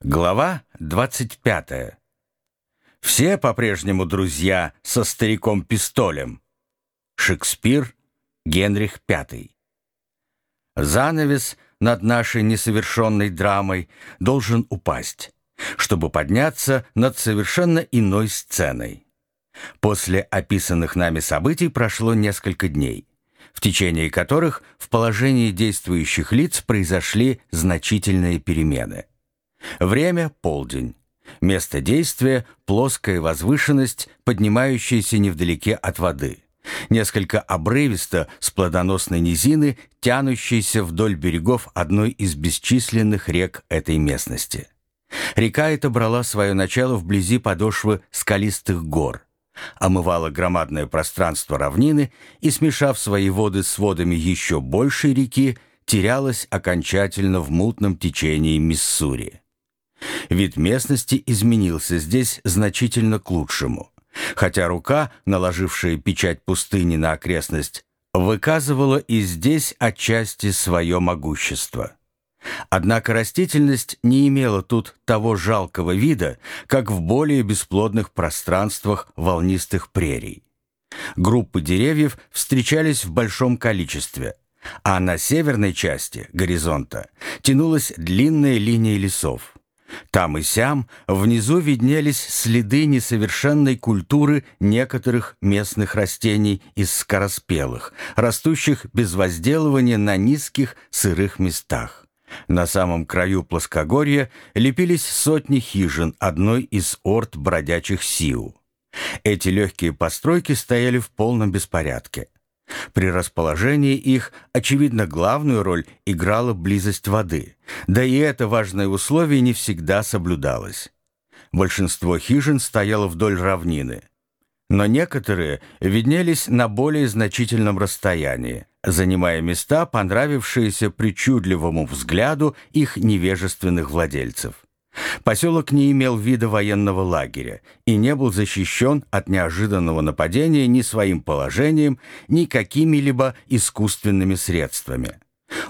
Глава 25. Все по-прежнему друзья со стариком-пистолем. Шекспир, Генрих V. Занавес над нашей несовершенной драмой должен упасть, чтобы подняться над совершенно иной сценой. После описанных нами событий прошло несколько дней, в течение которых в положении действующих лиц произошли значительные перемены. Время – полдень. Место действия – плоская возвышенность, поднимающаяся невдалеке от воды. Несколько обрывисто с плодоносной низины, тянущейся вдоль берегов одной из бесчисленных рек этой местности. Река эта брала свое начало вблизи подошвы скалистых гор, омывала громадное пространство равнины и, смешав свои воды с водами еще большей реки, терялась окончательно в мутном течении Миссури. Вид местности изменился здесь значительно к лучшему. Хотя рука, наложившая печать пустыни на окрестность, выказывала и здесь отчасти свое могущество. Однако растительность не имела тут того жалкого вида, как в более бесплодных пространствах волнистых прерий. Группы деревьев встречались в большом количестве, а на северной части горизонта тянулась длинная линия лесов. Там и сям внизу виднелись следы несовершенной культуры некоторых местных растений из скороспелых, растущих без возделывания на низких сырых местах. На самом краю плоскогорья лепились сотни хижин одной из орд бродячих сиу. Эти легкие постройки стояли в полном беспорядке. При расположении их, очевидно, главную роль играла близость воды, да и это важное условие не всегда соблюдалось. Большинство хижин стояло вдоль равнины, но некоторые виднелись на более значительном расстоянии, занимая места, понравившиеся причудливому взгляду их невежественных владельцев. Поселок не имел вида военного лагеря и не был защищен от неожиданного нападения ни своим положением, ни какими-либо искусственными средствами.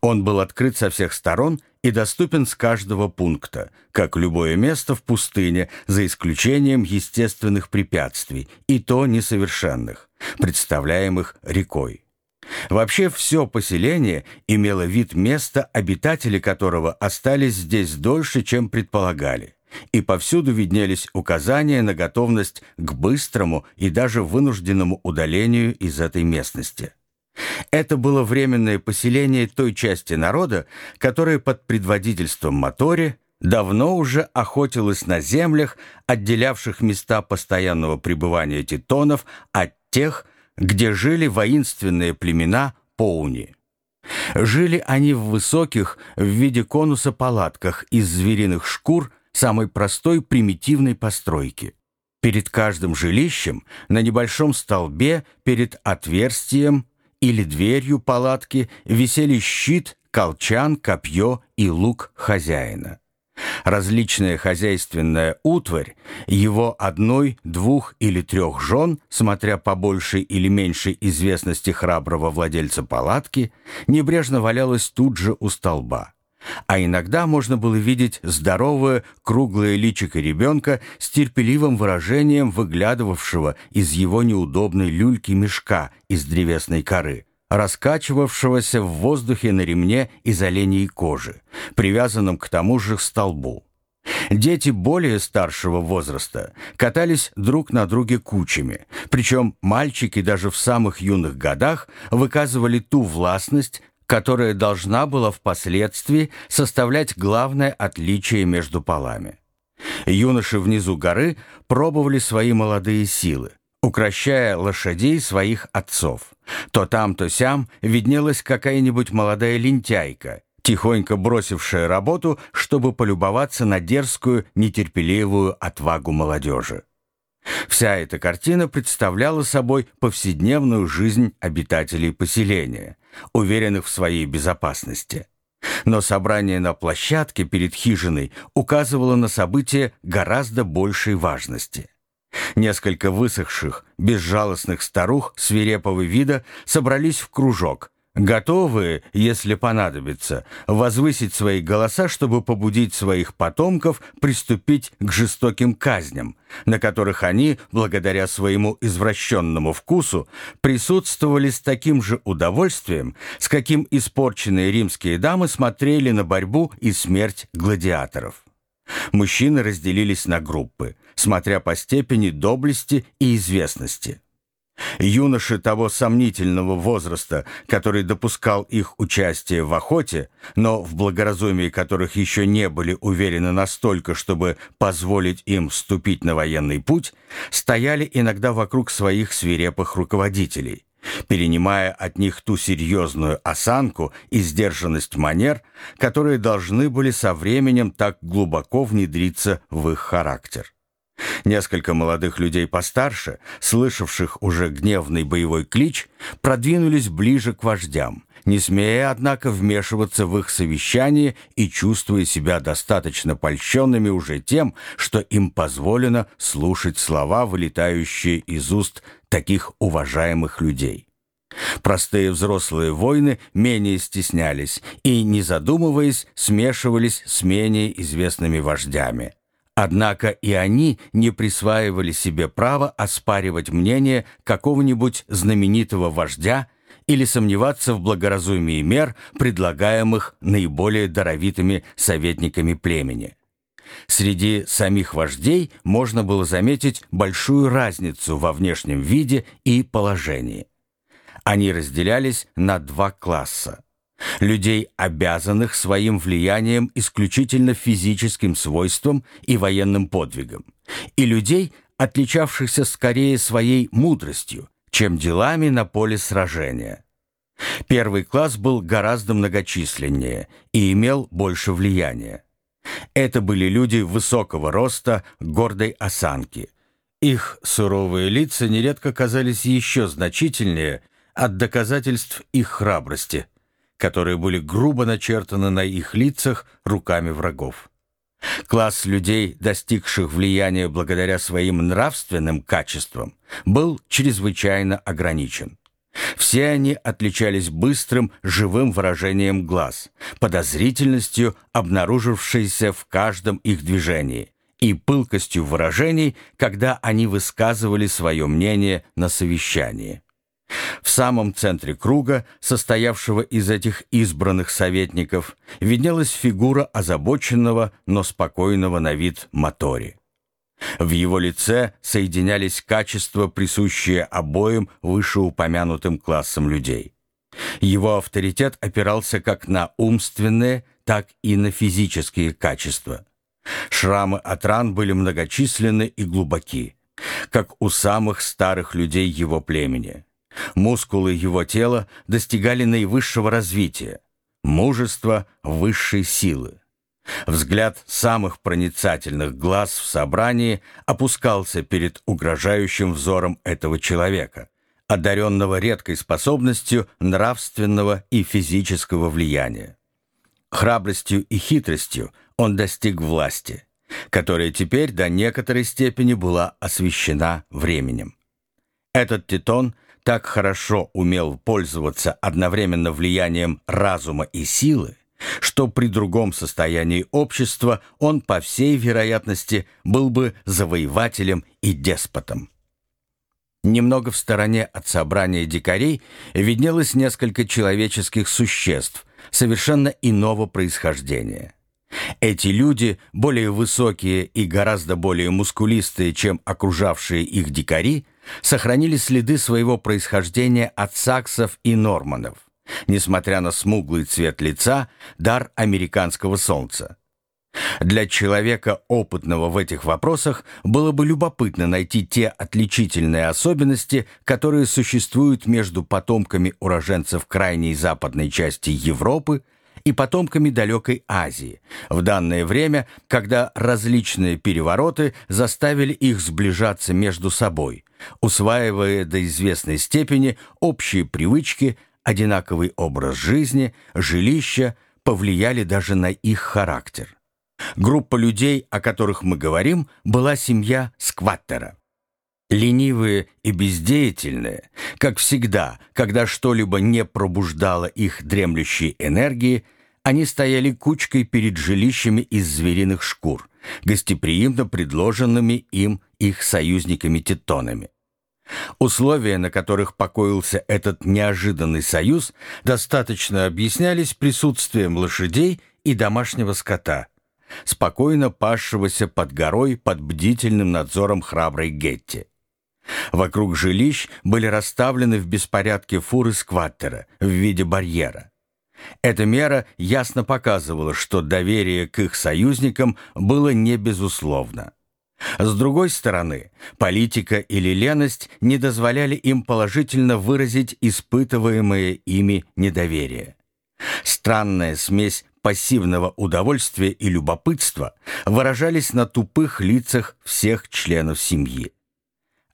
Он был открыт со всех сторон и доступен с каждого пункта, как любое место в пустыне, за исключением естественных препятствий, и то несовершенных, представляемых рекой. Вообще все поселение имело вид места, обитатели которого остались здесь дольше, чем предполагали. И повсюду виднелись указания на готовность к быстрому и даже вынужденному удалению из этой местности. Это было временное поселение той части народа, которая под предводительством Мотори давно уже охотилась на землях, отделявших места постоянного пребывания титонов от тех, где жили воинственные племена Поуни. Жили они в высоких, в виде конуса палатках из звериных шкур самой простой примитивной постройки. Перед каждым жилищем на небольшом столбе перед отверстием или дверью палатки висели щит, колчан, копье и лук хозяина. Различная хозяйственная утварь, его одной, двух или трех жен, смотря по большей или меньшей известности храброго владельца палатки, небрежно валялась тут же у столба. А иногда можно было видеть здоровое, круглое личико ребенка с терпеливым выражением выглядывавшего из его неудобной люльки мешка из древесной коры – раскачивавшегося в воздухе на ремне из оленей кожи, привязанном к тому же столбу. Дети более старшего возраста катались друг на друге кучами, причем мальчики даже в самых юных годах выказывали ту властность, которая должна была впоследствии составлять главное отличие между полами. Юноши внизу горы пробовали свои молодые силы, укращая лошадей своих отцов. То там, то сям виднелась какая-нибудь молодая лентяйка, тихонько бросившая работу, чтобы полюбоваться на дерзкую, нетерпеливую отвагу молодежи. Вся эта картина представляла собой повседневную жизнь обитателей поселения, уверенных в своей безопасности. Но собрание на площадке перед хижиной указывало на события гораздо большей важности. Несколько высохших, безжалостных старух свирепого вида собрались в кружок, готовые, если понадобится, возвысить свои голоса, чтобы побудить своих потомков приступить к жестоким казням, на которых они, благодаря своему извращенному вкусу, присутствовали с таким же удовольствием, с каким испорченные римские дамы смотрели на борьбу и смерть гладиаторов. Мужчины разделились на группы, смотря по степени доблести и известности. Юноши того сомнительного возраста, который допускал их участие в охоте, но в благоразумии которых еще не были уверены настолько, чтобы позволить им вступить на военный путь, стояли иногда вокруг своих свирепых руководителей, перенимая от них ту серьезную осанку и сдержанность манер, которые должны были со временем так глубоко внедриться в их характер. Несколько молодых людей постарше, слышавших уже гневный боевой клич, продвинулись ближе к вождям, не смея, однако, вмешиваться в их совещание и чувствуя себя достаточно польщенными уже тем, что им позволено слушать слова, вылетающие из уст таких уважаемых людей. Простые взрослые воины менее стеснялись и, не задумываясь, смешивались с менее известными вождями. Однако и они не присваивали себе право оспаривать мнение какого-нибудь знаменитого вождя или сомневаться в благоразумии мер, предлагаемых наиболее даровитыми советниками племени. Среди самих вождей можно было заметить большую разницу во внешнем виде и положении. Они разделялись на два класса людей, обязанных своим влиянием исключительно физическим свойством и военным подвигом, и людей, отличавшихся скорее своей мудростью, чем делами на поле сражения. Первый класс был гораздо многочисленнее и имел больше влияния. Это были люди высокого роста, гордой осанки. Их суровые лица нередко казались еще значительнее от доказательств их храбрости – которые были грубо начертаны на их лицах руками врагов. Класс людей, достигших влияния благодаря своим нравственным качествам, был чрезвычайно ограничен. Все они отличались быстрым, живым выражением глаз, подозрительностью, обнаружившейся в каждом их движении, и пылкостью выражений, когда они высказывали свое мнение на совещании. В самом центре круга, состоявшего из этих избранных советников, виднелась фигура озабоченного, но спокойного на вид Мотори. В его лице соединялись качества, присущие обоим вышеупомянутым классам людей. Его авторитет опирался как на умственные, так и на физические качества. Шрамы от ран были многочисленны и глубоки, как у самых старых людей его племени. Мускулы его тела достигали наивысшего развития, мужества высшей силы. Взгляд самых проницательных глаз в собрании опускался перед угрожающим взором этого человека, одаренного редкой способностью нравственного и физического влияния. Храбростью и хитростью он достиг власти, которая теперь до некоторой степени была освещена временем. Этот титон так хорошо умел пользоваться одновременно влиянием разума и силы, что при другом состоянии общества он, по всей вероятности, был бы завоевателем и деспотом. Немного в стороне от собрания дикарей виднелось несколько человеческих существ совершенно иного происхождения. Эти люди, более высокие и гораздо более мускулистые, чем окружавшие их дикари, сохранили следы своего происхождения от саксов и норманов, несмотря на смуглый цвет лица, дар американского солнца. Для человека, опытного в этих вопросах, было бы любопытно найти те отличительные особенности, которые существуют между потомками уроженцев крайней западной части Европы и потомками далекой Азии, в данное время, когда различные перевороты заставили их сближаться между собой, усваивая до известной степени общие привычки, одинаковый образ жизни, жилища, повлияли даже на их характер. Группа людей, о которых мы говорим, была семья Скваттера. Ленивые и бездеятельные, как всегда, когда что-либо не пробуждало их дремлющей энергии, они стояли кучкой перед жилищами из звериных шкур, гостеприимно предложенными им их союзниками-тетонами. Условия, на которых покоился этот неожиданный союз, достаточно объяснялись присутствием лошадей и домашнего скота, спокойно пасшегося под горой под бдительным надзором храброй Гетти. Вокруг жилищ были расставлены в беспорядке фуры скваттера в виде барьера. Эта мера ясно показывала, что доверие к их союзникам было не безусловно. С другой стороны, политика или леность не дозволяли им положительно выразить испытываемое ими недоверие. Странная смесь пассивного удовольствия и любопытства выражались на тупых лицах всех членов семьи.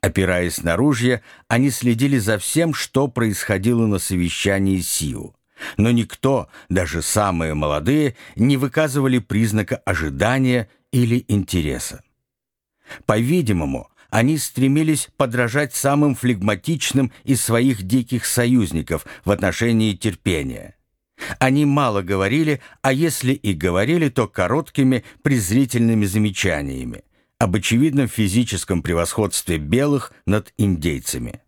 Опираясь на ружья, они следили за всем, что происходило на совещании СИУ. Но никто, даже самые молодые, не выказывали признака ожидания или интереса. По-видимому, они стремились подражать самым флегматичным из своих диких союзников в отношении терпения. Они мало говорили, а если и говорили, то короткими презрительными замечаниями об очевидном физическом превосходстве белых над индейцами.